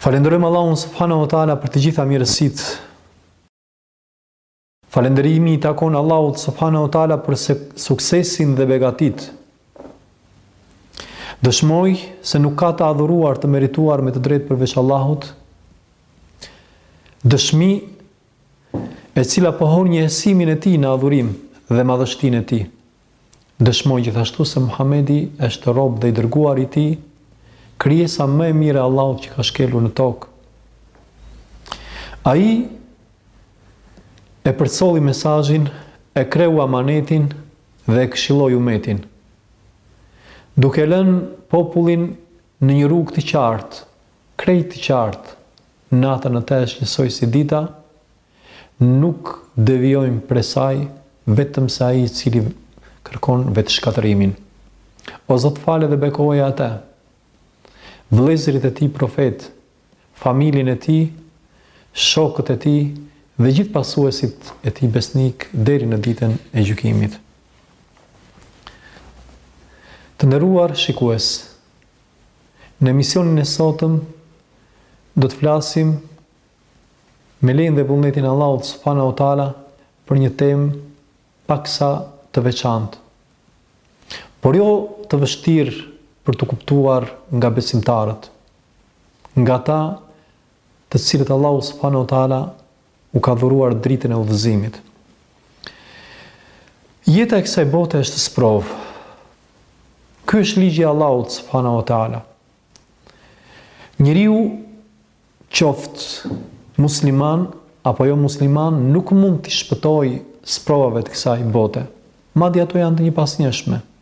Falënderojmë Allahun subhanahu wa taala për të gjitha mirësitë. Falënderimi i takon Allahut subhanahu wa taala për suksesin dhe begatitë. Dëshmoj se nuk ka të adhuruar të merituar me të drejtë përveç Allahut. Dëshmi e cila pohon njëhësimin e tij në adhurim dhe madhështinë e tij. Dëshmoj gjithashtu se Muhamedi është rob dhe i dërguar i tij, krijesa më e mirë e Allahut që ka shkelur në tokë. Ai e përcolli mesazhin, e kreu amanetin dhe e këshilloi umetin. Duke lënë popullin në një rrugë të qartë, Krejt të qartë, nata në të është njësoj si dita, nuk devijojmë prej saj vetëm se ai i cili kërkon vetëshkatërrimin. O Zot fale dhe bekoje atë, vëllezërit e tij profetë, familjen e tij, shokët e tij dhe gjithë pasuesit e tij besnikë deri në ditën e gjykimit. Të nderuar shikues, Në emisionin e sotëm do të flasim me lejen dhe vullnetin e Allahut subhanahu wa taala për një temë paksa të veçantë. Por jo të vështirë për t'u kuptuar nga besimtarët, nga ata të cilët Allahu subhanahu wa taala U ka dhuruar dritën e udhëzimit. Jeta e kësaj bote është sprovë. Ky është ligji i Allahut subhanahu wa taala. Njeriu qoftë musliman apo jo musliman nuk mund t'i shpëtojë sprovave të kësaj bote. Madje ato janë të njëpasnjëshme.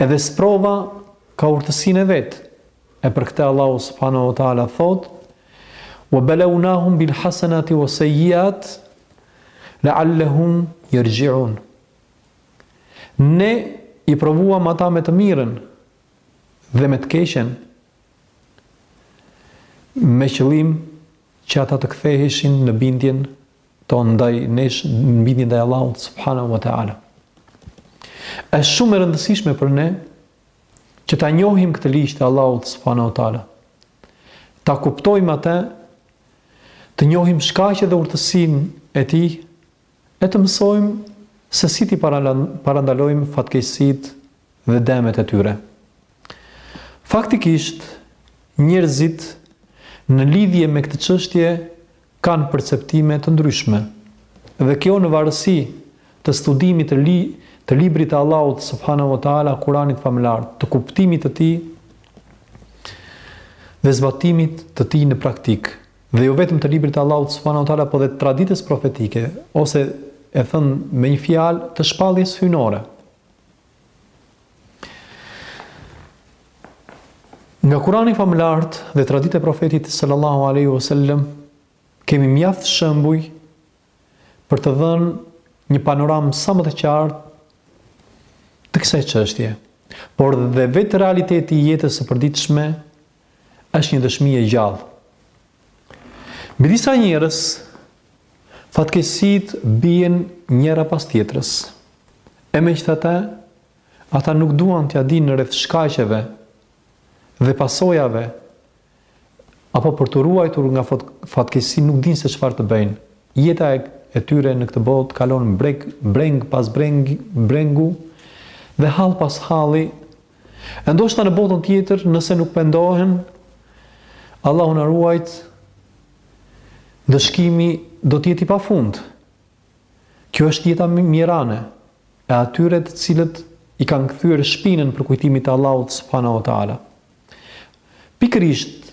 Edhe sprova ka urtësinë e vet, e për këtë Allahu subhanahu wa taala thotë, "Wa balawnahum bil hasanati was sayyiat la'allahum yarji'un." Ne i sprovuam ata me të mirën dhe me të keqen me qëllim që ata të ktheheshin në bindjen tonë ndaj nesh në bindje ndaj Allahut subhanahu wa taala. Është shumë e rëndësishme për ne që ta njohim këtë ligj të Allahut subhanahu wa taala. Ta kuptojmë atë, të njohim shkaqet dhe urtësinë e tij, e të mësojmë se si t'i parandalojmë fatkeqësitë dhe dëmet e tyre. Faktikisht, njerëzit në lidhje me këtë çështje kanë perceptime të ndryshme dhe kjo në varësi të studimit të li- të librit të Allahut subhanahu wa ta'ala Kuranit famëlart, të kuptimit të tij dhe zbatimit të tij në praktikë dhe jo vetëm të librit të Allahut subhanahu wa ta'ala po dhe traditës profetike ose e thënë me një fjalë të shpalljes hyjnore. Nga Kurani famëlart dhe tradita e profetit sallallahu alaihi wasallam kemi mjaft shembuj për të dhënë një panoramë sa më të qartë të kësaj çështje. Por dhe vetë realiteti i jetës së përditshme është një dëshmi e gjallë. Mbi disa njerëz, fatkeqësitë bien njëra pas tjetrës. E megjithatë, ata nuk duan t'ia dinë rreth shkaqeve dhe pasojave apo për t'u ruajtur nga fatkeqësi nuk dinë se çfarë të bëjnë. Jeta e tyre në këtë botë kalon breng, breng pas breng, brengu dhe hall pas halli, e ndoshta në botën tjetër, nëse nuk pendohen, Allahu na ruajtë, ndëshkimi do të jetë i pafund. Kjo është jeta mjerane e atyre të cilët i kanë kthyer shpinën përkujtimit të Allahut subhanahu wa taala. Pikërisht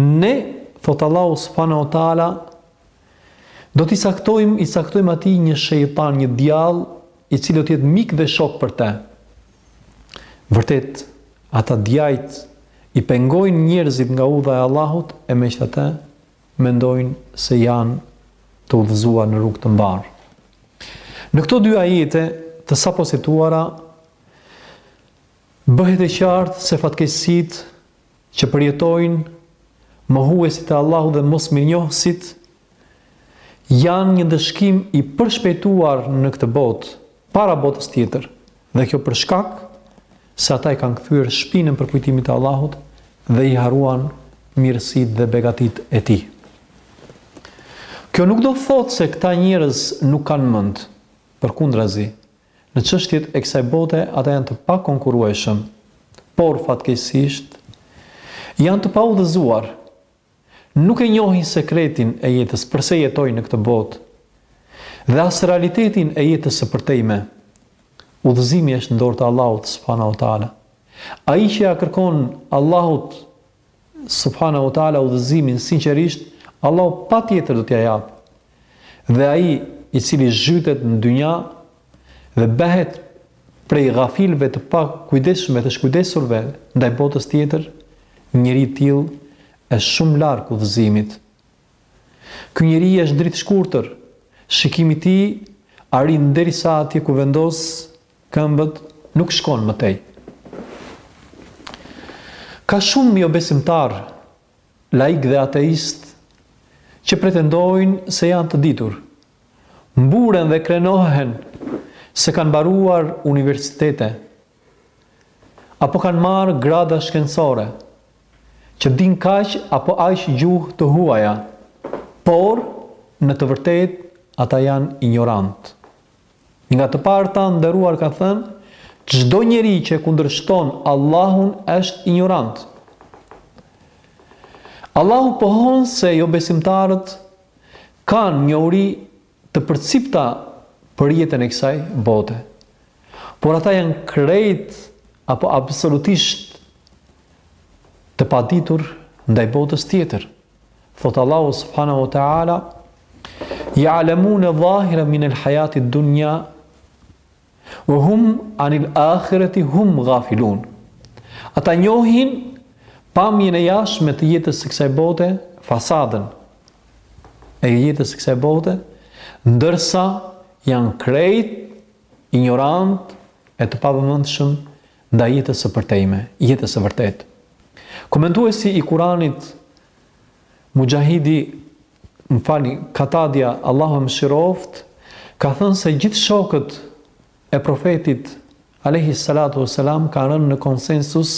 Ne, thotë Allahu subhanahu wa taala, do t'i caktojmë, i caktojmë atij një shejtan, një djall, i cili do të jetë mik dhe shok për të. Vërtet, ata djajt i pengojnë njerëzit nga udha e Allahut e megjithatë mendojnë se janë të udhëzuar në rrugë të mbarë. Në këto dy ajete të sapo cituara bëhet e qartë se fatkeqësit që përjetojnë mohuesit e Allahut dhe mosmirënjohësit janë një ndëshkim i përshpejtuar në këtë botë, para botës tjetër, dhe kjo për shkak se ata i kanë kthyer shpinën përkujtimit të Allahut dhe i harruan mirësitë dhe begatitë e tij. Kjo nuk do thotë se këta njerëz nuk kanë mend, përkundrazi, Në çështjet e kësaj bote ata janë të pakonkurrueshëm, por fatkeqësisht janë të paudhëzuar. Nuk e njohin sekretin e jetës, përse jetojnë në këtë botë, dhe as realitetin e jetës së përtejme. Udhëzimi është në dorë të Allahut subhanahu wa taala. Ai që ia kërkon Allahut subhanahu wa taala udhëzimin sinqerisht, Allahu patjetër do t'ia japë. Dhe ai i cili zhytet në dynja dhe bëhet prej gafilëve të pakujdesshëmve të shkujdesurve ndaj botës tjetër, njeri i tillë është shumë larg udhëzimit. Ky njeri është dritëshkurtër, shikimi i tij arrin deri atje ku vendos këmbët nuk shkon më tej ka shumë jobesimtarë laikë dhe ateistë që pretendojnë se janë të ditur mburen dhe krenohen se kanë mbaruar universitete apo kanë marrë grada shkencore që dinë kaq apo aq gjuhë të huaja por në të vërtetë ata janë injorantë Nga të parët e nderuar ka thënë, çdo njeri që e kundërshton Allahun është injorant. Allahu pohon se jobesimtarët kanë njohuri të përcipta për jetën e kësaj bote. Por ata janë krejt apo absolutisht të paditur ndaj botës tjetër. Thotë Allahu subhanahu wa taala Ja'lamuna zahiran min al-hayati ad-dunya wa hum 'an al-akhirati hum ghafilun. Ata njohin pamjen e jashtme të jetës së kësaj bote, fasadën e jetës së kësaj bote, ndërsa janë krejt injorantë e të pavëmendshëm ndaj jetës së përtejme, jetës së vërtetë. Komentuesi i Kuranit Muxhahidi, më falni, Katadia, Allahu e mëshiroftë, ka thënë se gjithë shokët e profetit alayhi salatu wasalam kanë rënë në konsensus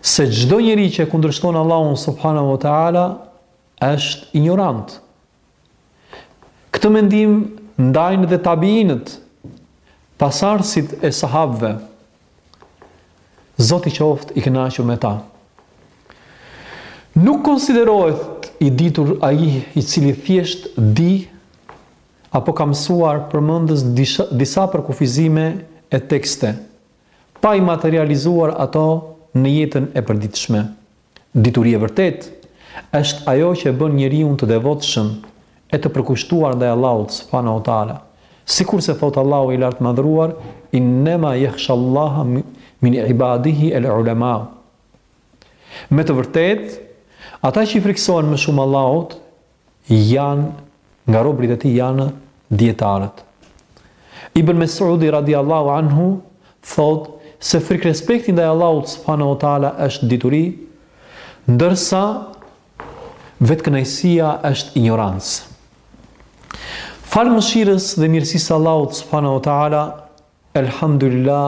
se çdo njeri që e kundërshton Allahun subhanahu wa taala është injorant. Këtë mendim ndajnë dhe tabiinët, pasardhësit e sahabëve. Zoti qoftë i kënaqur me ta. Nuk konsiderohet i ditur ai i cili thjesht di apo ka mësuar përmendësh disa përkufizime e tekste, pa i materializuar ato në jetën e përditshme. Dituri e vërtetë është ajo që e bën njeriun të devotshëm e të përkushtuar ndaj Allahut subhanehu teala. Sikurse thotë Allahu i Lartmadhëruar, Innema jahshallaha min ibadihi el ulemau. Me të vërtetë, ata që i frikësohen më shumë Allahut janë nga robërit e tij janë dijetarët. Ibn Mes'udi radiallahu anhu thotë se frikërespekti ndaj Allahut subhanahu wa taala është dituri, ndërsa vetëkënaqësia është injorancë. Falë mëshirës dhe mirësisë së Allahut subhanahu wa taala, elhamdulillah,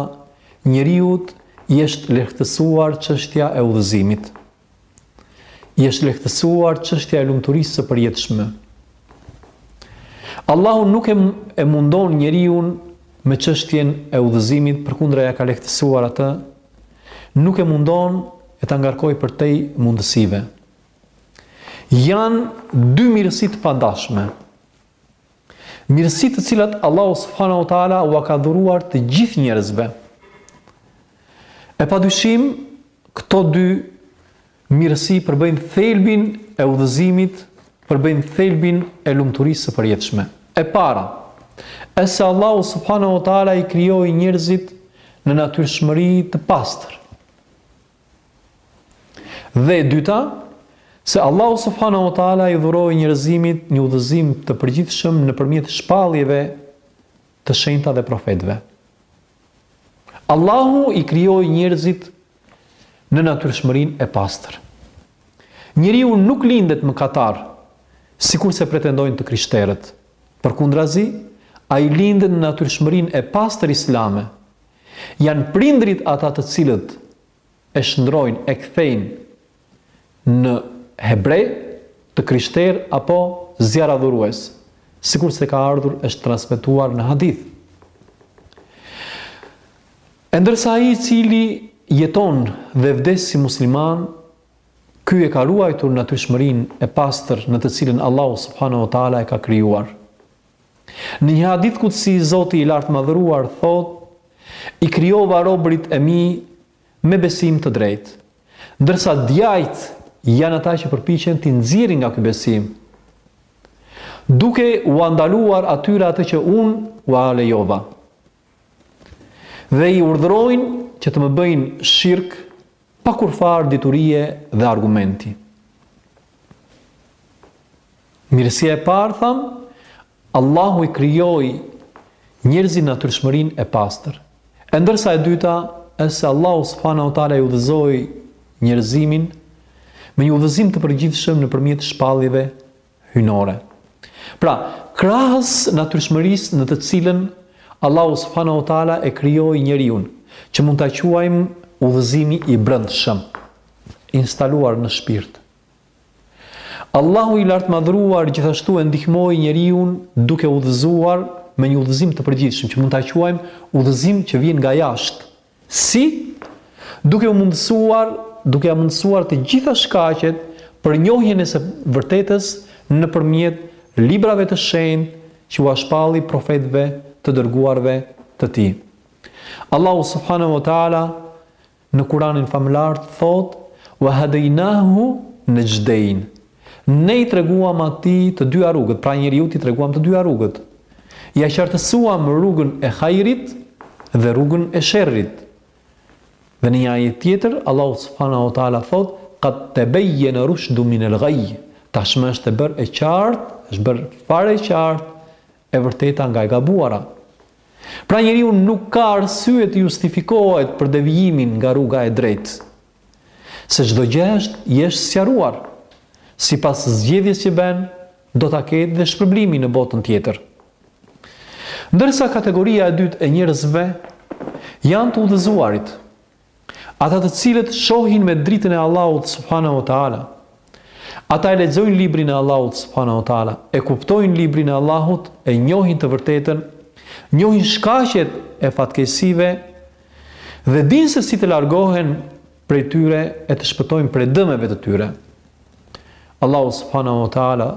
njeriut i është lehtësuar çështja e udhëzimit. I është lehtësuar çështja e lumturisë së përjetshme. Allahu nuk e, e mundon njeriun me çështjen e udhëzimit, përkundra ia ka lehtësuar atë, nuk e mundon e ta ngarkojë përtej mundësive. Janë dy mirësi të pandashme. Mirësi të cilat Allahu subhanahu wa taala ua ka dhuruar të gjithë njerëzve. E pa dyshim, këto dy mirësi përbëjnë thelbin e udhëzimit, përbëjnë thelbin e lumturisë së përjetshme. E para, e se Allahu subhanahu wa taala i krijoi njerëzit në natyrshmëri të pastër. Dhe e dyta, se Allahu subhanahu wa taala i dhuroi njerëzimit një udhëzim të përgjithshëm nëpërmjet shpalljeve të shenjta dhe profetëve. Allahu i krijoi njerëzit në natyrshmërinë e pastër. Njeriu nuk lindet mëkatar, sikurse pretendojnë të krishterët. Përkundrazi, ai lindet në natyrshmërinë e pastër islame, Janë prindërit ata të cilët e shndërrojnë, e kthejnë në hebrej, të krishterë apo zjarradhurues, sikurse ka ardhur është transmetuar në hadith. E ndërsa ai i cili jeton dhe vdes si musliman, ky e ka ruajtur natyrshmërinë e pastër në të cilën Allahu subhanahu wa taala e ka krijuar. Në një hadith kudsi Zoti i Lartmadhëruar thotë, I krijova robërit e mi me besim të drejtë, ndërsa djajtë janë ata që përpiqen t'i nxjerrin nga ky besim, duke ua ndaluar atyre atë që unë ua lejova. Dhe i urdhërojnë që të më bëjnë shirk pa kurrfarë diturie dhe argumenti. Mirësia e parë thamë, Allahu i krijoi njerëzit në natyrshmërinë e pastër. E ndërsa e dyta është se Allahu subhanahu wa taala i udhëzoi njerëzimin me një udhëzim të përgjithshëm nëpërmjet shpalljeve hyjnore. Pra, krahas natyrshmërisë në të cilën Allahu subhanahu wa taala e krijoi njeriun, që mund ta quajmë udhëzimi i brendshëm, instaluar në shpirt. Allahu i Lartmadhëruar gjithashtu e ndihmoi njeriun duke udhëzuar me një udhëzim të përgjithshëm që mund ta quajmë udhëzim që vjen nga jashtë. Si? Duke u mundësuar, duke ia mundësuar të gjitha shkaqet për njohjen e së vërtetës nëpërmjet librave të shenjtë që ua shpalli profetëve të dërguarve të tij. Allahu subhanahu wa taala Në Kuranin famëlartë thotë, Wa hadejnahu nexhdejn, Ne i treguam atij të dyja rrugët, pra njeriut i treguam të dyja rrugët. Ia qartësuam rrugën e hajrit dhe rrugën e sherrit. Dhe në një ajet tjetër, Allahu subhanahu wa taala thotë, Qad tebejjene rushdu minel gajj, Tashmë është e bërë e qartë, është bërë fare e qartë E vërteta nga e gabuara. Pra njeriu nuk ka arsye të justifikohet për devijimin nga rruga e drejtë. Se çdo gjë është i është sqaruar. Sipas zgjedhjes që bën, do ta ketë dhe shpërblimin në botën tjetër. Ndërsa kategoria e dytë e njerëzve janë të udhëzuarit. Ata të cilët shohin me dritën e Allahut subhanahu wa taala. Ata e lexojnë librin e Allahut subhanahu wa taala, e kuptojnë librin e Allahut, e njohin të vërtetën, njohin shkaqet e fatkeqësive dhe dinë se si të largohen prej tyre e të shpëtojnë prej dëmeve të tyre. Allahu subhanahu wa taala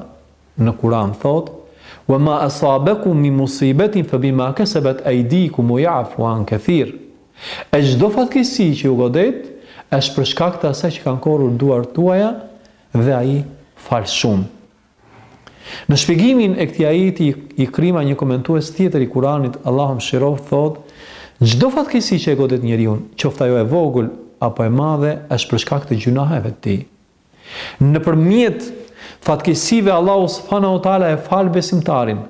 Në Kur'an thotë, Wa ma asabakum min musibatin fa bima kasabat aydikum wa ya'fu an kathir. E çdo fatkeqësi që ju godet, është për shkak të asaj që kanë korrur duart tuaja dhe Ai fal shumë. Në shpjegimin e këtij ajeti Ikrima një komentues tjetër i Kur'anit, Allahu mëshiroftë, thotë, Çdo fatkeqësi që e godet njeriun, qoftë ajo e vogël apo e madhe, është për shkak të gjynaheve të tij. Nëpërmjet fatkeqësive Allahu subhanahu wa taala e fal besimtarin,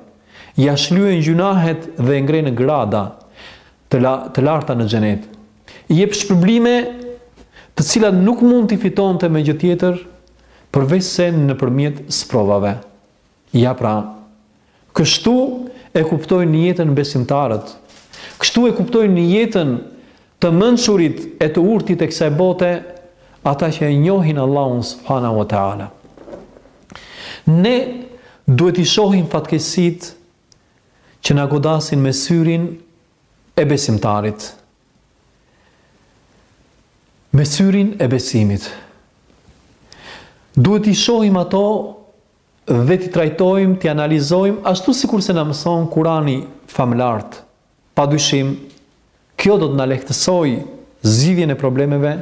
ia shlyen gjynahet dhe e ngre në grada të, la, të larta në xhenet. I jep shpërblime të cilat nuk mund t'i fitonte me gjë tjetër përveçse nëpërmjet sprovave. Ja pra, kështu e kuptojnë jetën besimtarët, kështu e kuptojnë jetën të mençurit e të urtit e kësaj bote, ata që e njohin Allahun subhanahu wa taala. Ne duhet t'i shohim fatkeqësitë që na godasin me syrin e besimtarit. Me syrin e besimit. Duhet t'i shohim ato dhe t'i trajtojmë, t'i analizojmë ashtu sikurse na mëson Kurani famëlartë, padyshim kjo do të na lehtësojë zgjidhjen e problemeve,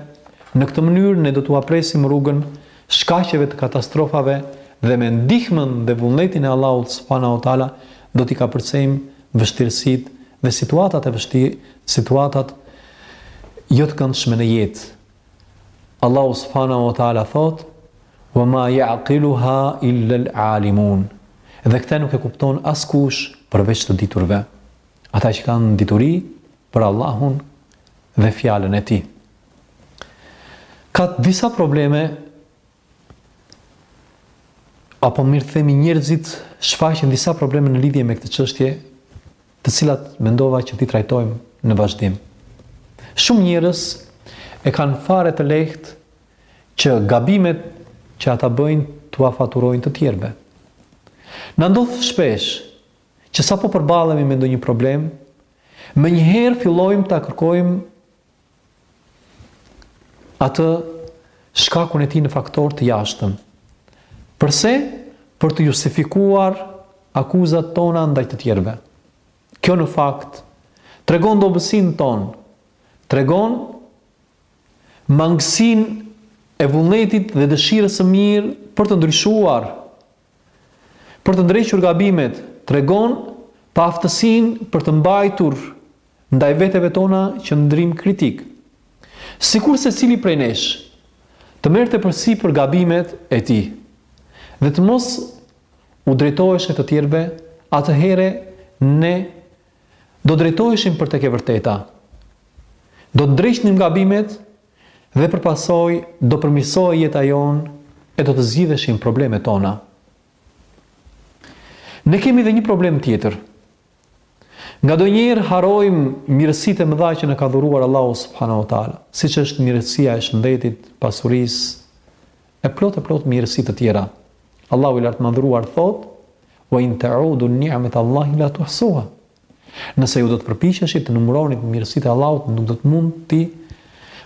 në këtë mënyrë ne do t'ua presim rrugën shkaqeve të katastrofave dhe me ndihmën dhe vullnetin e Allahut subhanahu wa taala do t'i kapërcejmë vështirësitë dhe situatat e vështirë situatat jo të këndshme në jetë. Allahu subhanahu wa taala thotë: "Wa ma ya'qiluha illa al-alimun." Dhe këtë nuk e kupton askush përveç të diturve. Ata që kanë dituri për Allahun dhe fjalën e Tij. Ka disa probleme apo mirë themi njerëzit shfaqin disa probleme në lidhje me këtë çështje, të cilat mendova që t'i trajtojmë në vazhdim. Shumë njerëz e kanë fare të lehtë që gabimet që ata bëjnë t'ua faturojnë të tjerëve. Na ndodh shpesh që sapo përballemi me ndonjë problem, menjëherë fillojmë ta kërkojmë atë shkakun e tij në faktorë të jashtëm. Përse? Për të justifikuar akuzat tona ndaj të tjerëve. Kjo në fakt tregon dobësinë tonë, tregon mangësinë e vullnetit dhe dëshirës së mirë për të ndryshuar për të ndrequr gabimet tregon paaftësinë për të mbajtur ndaj veteve tona qëndrim kritik. Sikur secili prej nesh të merrte përsipër gabimet e tij dhe të mos u drejtoheshe të tjerëve, atëherë ne do drejtoheshim për tek e vërteta. Do të ndreqnim gabimet Dhe për pasojë do përmirësohej jeta jonë e do të zgjidheshin problemet tona. Ne kemi dhe një problem tjetër. Ngandonjëherë harrojmë mirësitë e mëdha që na ka dhuruar Allahu subhanahu wa taala, siç është mirësia e shëndetit, pasurisë e plot e plot mirësi të tjera. Allahu i lartmadhëruar thotë: "Wa in ta'udu ni'mat Allahi la tuhsuha." Nëse ju do të përpiqeshit të numëronit mirësitë e Allahut, nuk do të mund t'i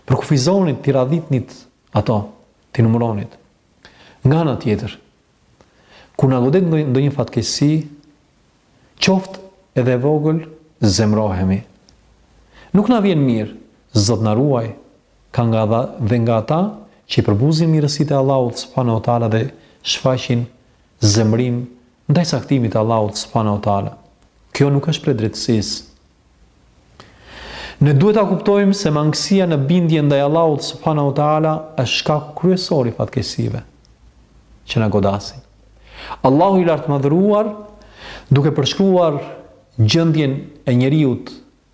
përkufizonit, t'i radhitnit ato, t'i numëronit. Nga ana tjetër, kur na godet ndonjë fatkeqësi, qoftë edhe e vogël, zemrohemi. Nuk na vjen mirë, Zot na ruaj, ka dhe nga ata që i përbuzin mirësitë e Allahut subhanahu wa taala dhe shfaqin zemrim Ndaj caktimit të Allahut subhanahu wa taala. Kjo nuk është prej drejtësisë. Ne duhet ta kuptojmë se mangësia në bindje ndaj Allahut subhanahu wa taala është shkaku kryesor i fatkeqësive që na godasin. Allahu i lartmadhëruar duke përshkruar gjendjen e njeriut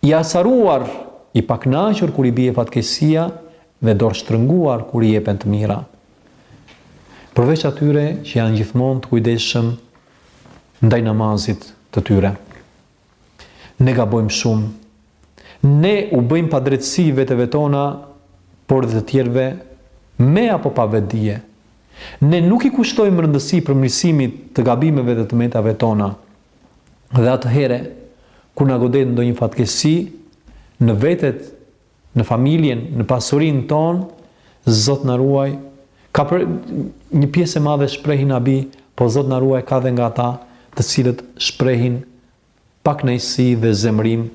I acaruar, i pakënaqur kur i bie fatkeqësia dhe dorështrënguar kur i jepen të mira. Përveç atyre që janë gjithmonë të kujdesshëm ndaj namazit të tyre. Ne gabojmë shumë. Ne u bëjmë padrejtësi veteve tona, por dhe të tjerëve, me apo pa vetëdije. Ne nuk i kushtojmë rëndësi përmirësimit të gabimeve dhe të metave tona, Dhe atëhere, kur na godet ndonjë fatkeqësi, në vetet, në familjen, në pasurinë tonë, Zot na ruaj, ka një pjesë e madhe shprehin habi, po Zot na ruaj ka dhe nga ata, të cilët shprehin pakënaqësi dhe zemërim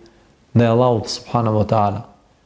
ndaj Allahut subhanahu wa taala.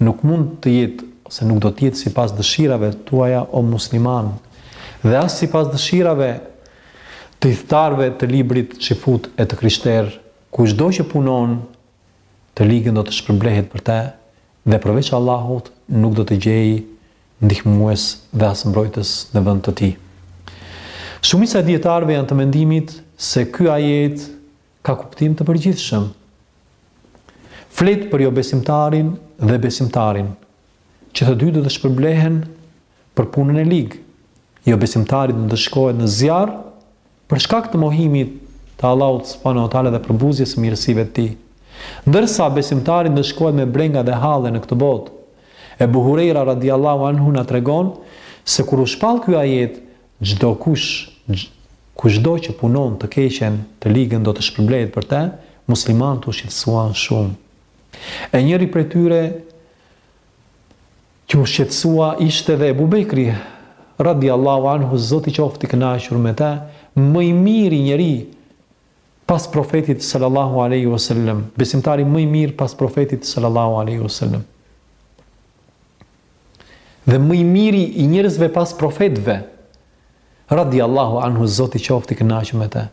Nuk mund të jetë ose nuk do të jetë sipas dëshirave tuaja o muslimanë dhe as sipas dëshirave të ithtarëve të librit çifutë e të krishterë, kushdo që punon të ligën do të shpërblehet për të dhe përveç Allahut nuk do të gjejë ndihmues dhe as mbrojtës në vend të tij. Shumica e dijetarëve janë të mendimit se ky ajet Ka kuptim të përgjithshëm. Flet për jobesimtarin dhe besimtarin, që të dy do të shpërblehen për punën e lig. Jobesimtari do të ndëshkohet në zjarr për shkak të mohimit të Allahut subhanahu wa taala dhe përbuzjes së mirësive të tij. Ndërsa besimtari do ndëshkohet me brenga dhe halle në këtë botë. Ebu Hurejra radiallahu anhu na tregon se kur u shpall ky ajet, Çdokush, kushdo që punon të keqen, të ligën do të shpërblehet për të, muslimanët u shqetësuan shumë. E njëri prej tyre që u shqetësua ishte dhe Ebu Bekri, radi Allahu anhu, zoti qoftë i kënaqur me të, më i miri njeri pas profetit sallallahu aleyhi vësallem, besimtari më i mirë pas profetit sallallahu aleyhi vësallem. dhe më i miri i njerëzve pas profetëve, radijallahu anhu Zoti qoftë i kënaqur me të.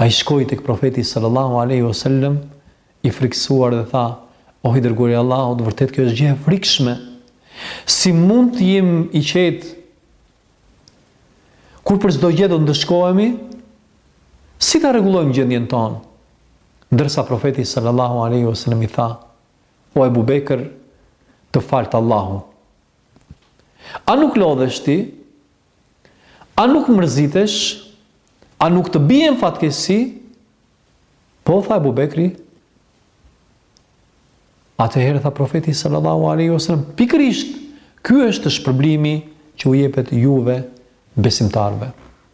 Ai shkoi tek profeti sallallahu alaihi wasallam i frikësuar dhe tha: O i dërguari i Allahut, vërtet kjo është gjë e frikshme. Si mund të jem i qetë kur për çdo gjë do ndëshkohemi? Si ta rregullojmë gjendjen tonë? Ndërsa profeti sallallahu alaihi wasallam i tha: O Ebu Bekër, të faltë Allahu. A nuk lodhesh ti? A nuk mërzitesh? A nuk të bien fatkeqësi? Po tha Ebu Bekri. Atëherë tha profeti sallallahu alaihi wasallam, pikërisht ky është shpërblimi që u jepet juve besimtarëve.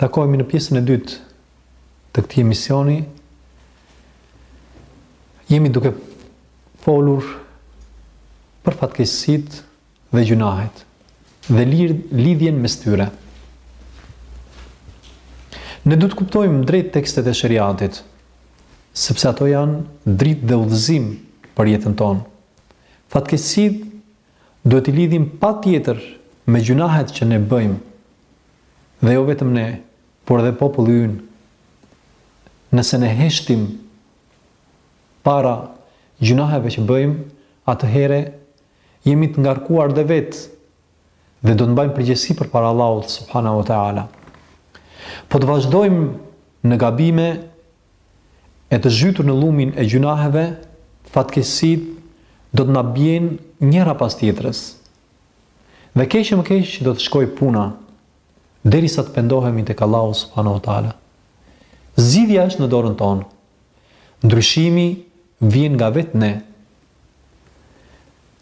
Takohemi në pjesën e dytë të këtij emisioni. Jemi duke folur për fatkeqësitë dhe gjynahet dhe lidhjen mes tyre. Ne duhet të kuptojmë drejt tekstet e sheriatit, sepse ato janë dritë dhe udhëzim për jetën tonë. Fatkeqësitë duhet t'i lidhim patjetër me gjynahet që ne bëjmë, dhe jo vetëm ne, por edhe populli ynë. Nëse ne heshtim para gjynaheve që bëjmë, atëhere jemi të ngarkuar dhe vetë dhe do të mbajmë përgjegjësi përpara Allahut subhanahu wa taala. Po të vazhdojmë në gabime, e të zhytur në llumin e gjynaheve, fatkeqësitë do të na bien njëra pas tjetrës. Dhe keq e më keq do të shkojë puna derisa të pendohemi tek Allahu subhanahu wa taala. Zgjidhja është në dorën tonë. Ndryshimi vjen nga vetë ne.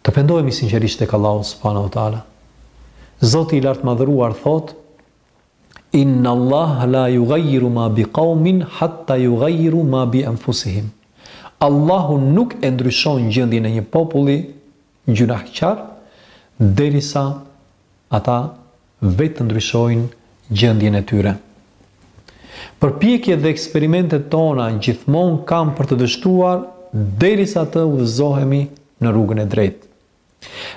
Të pendohemi sinqerisht tek Allahu subhanahu wa taala. Zoti i lartmadhëruar thotë Inna Allah la yughayyiru ma bi qawmin hatta yughayyiru ma bi anfusihim. Allahu nuk e ndryshon gjendjen e një populli gjynahqar derisa ata vetë të ndryshojnë gjendjen e tyre. Përpjekjet dhe eksperimentet tona gjithmonë kanë për të dështuar derisa të udhëzohemi në rrugën e drejtë.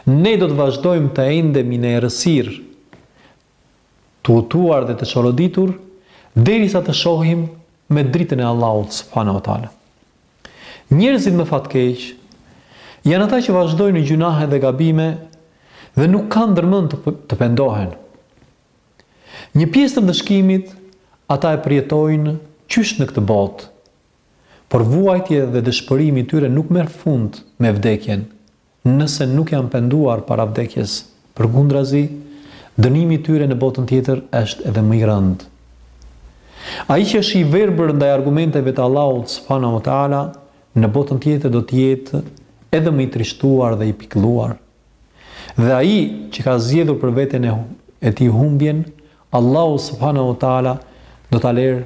Ne do të vazhdojmë të endemi në errësirë të hutuar dhe të çoroditur, derisa të shohim me dritën e Allahut subhanahu wa taala. Njerëzit më fatkeq janë ata që vazhdojnë në gjynahe dhe gabime dhe nuk kanë ndërmend të pendohen. Një pjesë të ndëshkimit ata e përjetojnë qysh në këtë botë. Por vuajtja dhe dëshpërimi i tyre nuk merr fund me vdekjen. nëse nuk janë penduar para vdekjes, përkundrazi, dënimi i tyre në botën tjetër është edhe më i rëndë. Ai që është i verbër ndaj argumenteve të Allahut subhanahu wa ta'ala, në botën tjetër do të jetë edhe më i trishtuar dhe i pikëlluar. Dhe ai që ka zgjedhur për veten e, e tij humbjen, Allahu subhanahu wa ta'ala do ta lërë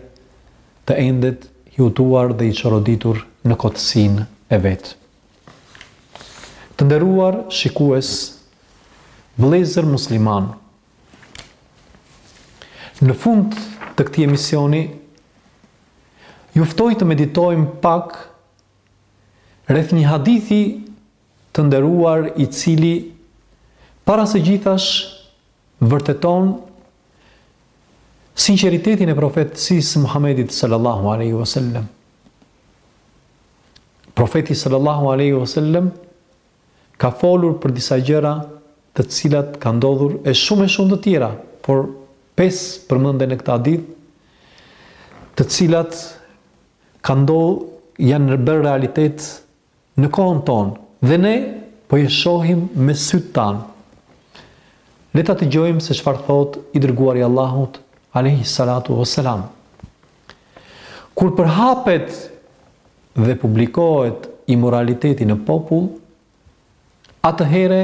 të endet i hutuar dhe i çoroditur në kotësinë e vet. Të nderuar shikues, vëllezër musliman, në fund të këtij emisioni ju ftoj të meditojmë pak rreth një hadithi të nderuar i cili para se gjithash vërteton sinqeritetin e profetësisë së Muhamedit sallallahu alaihi wasallam. Profeti sallallahu alaihi wasallam ka folur për disa gjëra të cilat kanë ndodhur e shumë e shumë të tjera, por pesë përmenden në këtë hadith, të cilat kanë ndodhur janë bërë realitet në kohën tonë dhe ne po i shohim me sytë tanë. Le ta dëgjojmë se çfarë thotë i dërguari i Allahut alayhi salatu wassalam. Kur përhapet dhe publikohet imoraliteti në popull, atëherë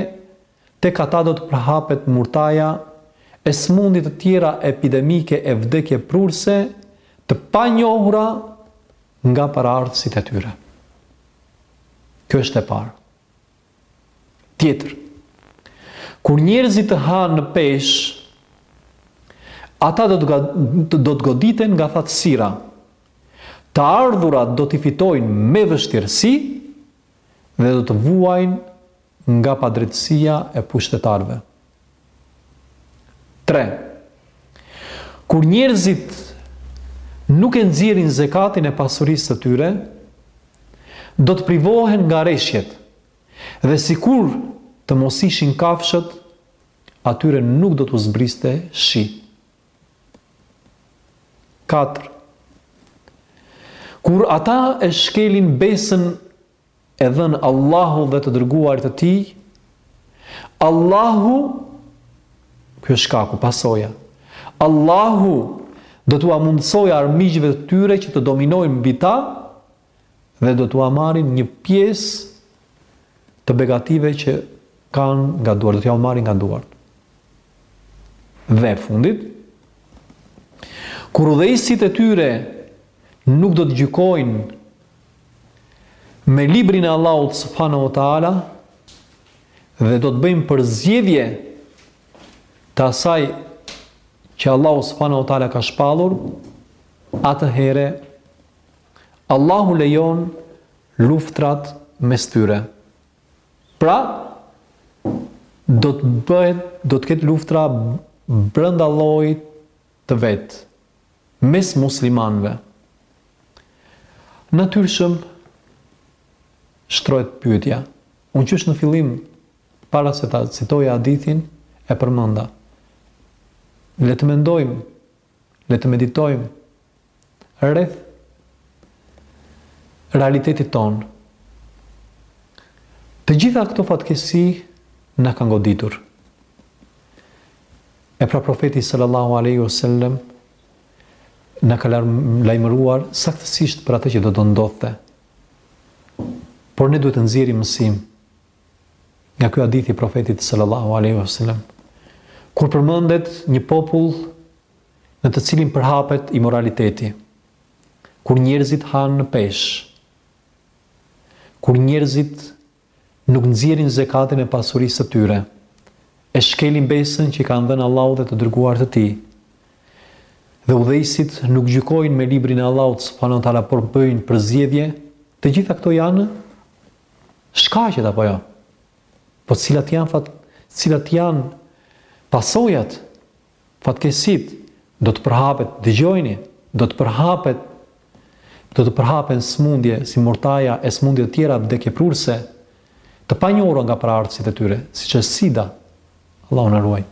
tek ata do të përhapet murtaja e sëmundje të tjera epidemike e vdekjeprurëse të panjohura nga paraardhësit e tyre. Kjo është e parë. Tjetër, kur njerëzit të hanë në peshë, ata do të, do të goditen nga thatësira. Të ardhurat do t'i fitojnë me vështirësi dhe do të vuajnë nga padrejtësia e pushtetarëve. Tre, kur njerëzit nuk e nxjerrin zekatin e pasurisë së tyre, do të privohen nga reshjet, dhe sikur të mos ishin kafshët, atyre nuk do t'u zbriste shi. Katër, kur ata e shkelin besën e dhënë Allahut dhe të dërguarit të tij, Allahu, kjo shkaku, pasoja, Allahu do t'ua mundësojë armiqve të tyre që të dominojnë mbi ta dhe do t'ua marrin një pjesë të begative që kanë nga duart, do t'ua marrin nga duart. Dhe fundit, kur udhëheqësit e tyre nuk do të gjykojnë me librin e Allahut subhanahu wa taala dhe do të bëjmë përzgjedhje të asaj që Allahu subhanahu wa taala ka shpallur, atëherë Allahu lejon luftrat mes tyre. Pra, do të bëhet, do të ketë luftra brenda llojit të vet mes muslimanëve. Natyrshëm shtrohet pyetja. Unë qysh në fillim para se ta citoja hadithin e përmenda. Le të mendojmë, le të meditojmë rreth realitetit tonë. Të gjitha këto fatkeqësi na kanë goditur. E pra profeti sallallahu alaihi wasallam na ka lajmëruar saktësisht për atë që do të ndodhte. Por ne duhet të nxjerrim mësim nga ky hadith i profetit sallallahu alaihi wasallam. Kur përmendet një popull në të cilin përhapet imoraliteti, kur njerëzit hanë në peshë, kur njerëzit nuk nxjerrin zekatin e pasurisë së tyre, e shkelin besën që i kanë dhënë Allahut dhe të dërguarit të tij. Dhe udhëheqësit nuk gjykojnë me librin e Allahut subhanahu wa taala por bëjnë përzgjedhje, të gjitha këto janë shkaqet apo jo. Po cilat janë fat, cilat janë pasojat Fatkeqësitë do të përhapet dëgjojini do të përhapet do të përhapen sëmundje si murtaja e sëmundje të tjera vdekjeprurëse të panjohura nga paraardhësit e tyre, siç është sida. Allahu na ruajt.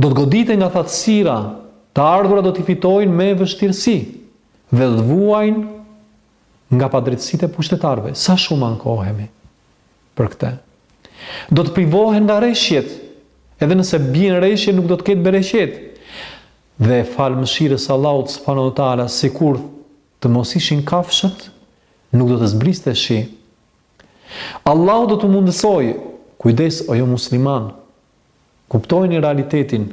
Do të goditen nga thatësira, të ardhurat do t'i fitojnë me vështirësi dhe do të vuajnë nga padrejtësitë e pushtetarëve, sa shumë ankohemi për këtë, do të privohen nga reshjet, edhe nëse bien reshje nuk do të ketë bereqet, dhe falë mëshirës së Allahut subhanahu wa taala sikur të mos ishin kafshët, nuk do të zbriste shi. Allahu do t'u mundësojë, kujdes o ju muslimanë, kuptojeni realitetin,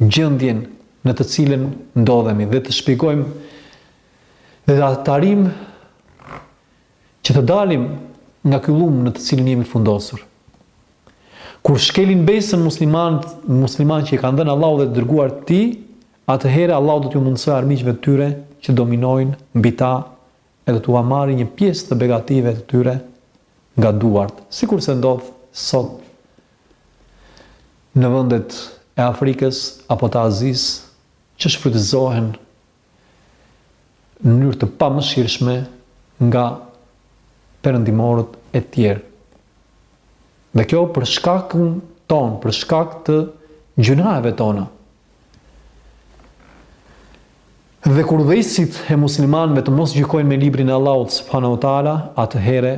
gjendjen në të cilën ndodhemi dhe të shpejtojmë dhe të na tharim që të dalim nga ky llum në të cilin jemi fundosur. Kur shkelin besën muslimanët, muslimanët që i kanë dhënë Allahut dhe të dërguarit të tij, atëherë Allahu do t'ju mundësojë armiqve të tyre që dominojnë mbi ta e do t'ua marrë një pjesë të begative të tyre nga duart, sikurse ndodh sot në vendet e Afrikës apo të Azisë që shfrytëzohen në mënyrë të pamëshirshme nga perëndimorët e tjerë. Dhe kjo për shkakun tonë, për shkak të gjynaheve tona. Dhe kur udhëheqësit e muslimanëve të mos gjykojnë me librin e Allahut subhanahu wa taala, atëherë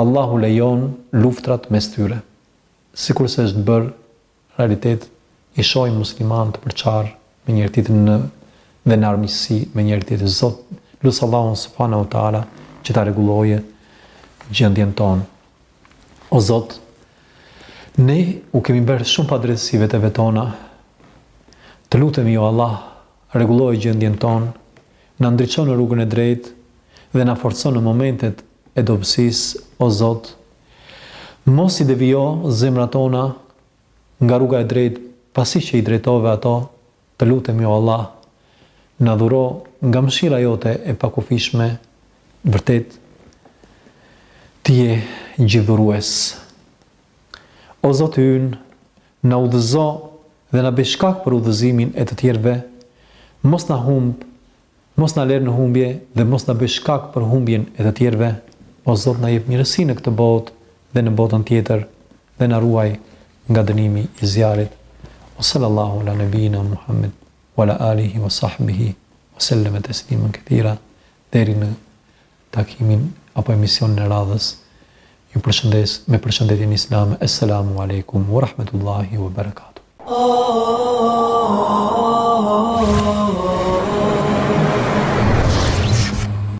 Allahu lejon luftrat mes tyre. Sikurse është bërë realitet, i shohim muslimanë të përçarë me njëri tjetrin dhe në armiqësi me njëri tjetrin. E lus Allahun subhanahu wa taala që ta rregullojë gjendjen tonë. O Zot, ne u kemi bërë shumë padrejtësi veteve tona. Të lutemi o Allah, rregulloje gjendjen tonë, na ndriço në rrugën e drejtë dhe na forco në momentet e dobësisë, o Zot. Mos i devijo zemrat tona nga rruga e drejtë pasi që i drejtove ato Të lutemi o Allah na dhuro nga mëshira jote e pakufishme vërtet ti je gjithëdhurues o Zoti ynë na udhëzo dhe na bëj shkak për udhëzimin e të tjerëve mos na humb Mos na lër në humbje dhe mos na bëj shkak për humbjen e të tjerëve, o Zot na jep mirësi në këtë botë dhe në botën tjetër dhe na ruaj nga dënimi i zjarrit. Wa sallallahu ala Nebijina Muhammed wa ala alihi wa sahbihi wa selleme teslimen kethira deri në takimin apo emisionin e radhës ju përshëndes me përshëndetjen islame Esselamu Alejkum wa Rahmetullahi wa Berekatuh.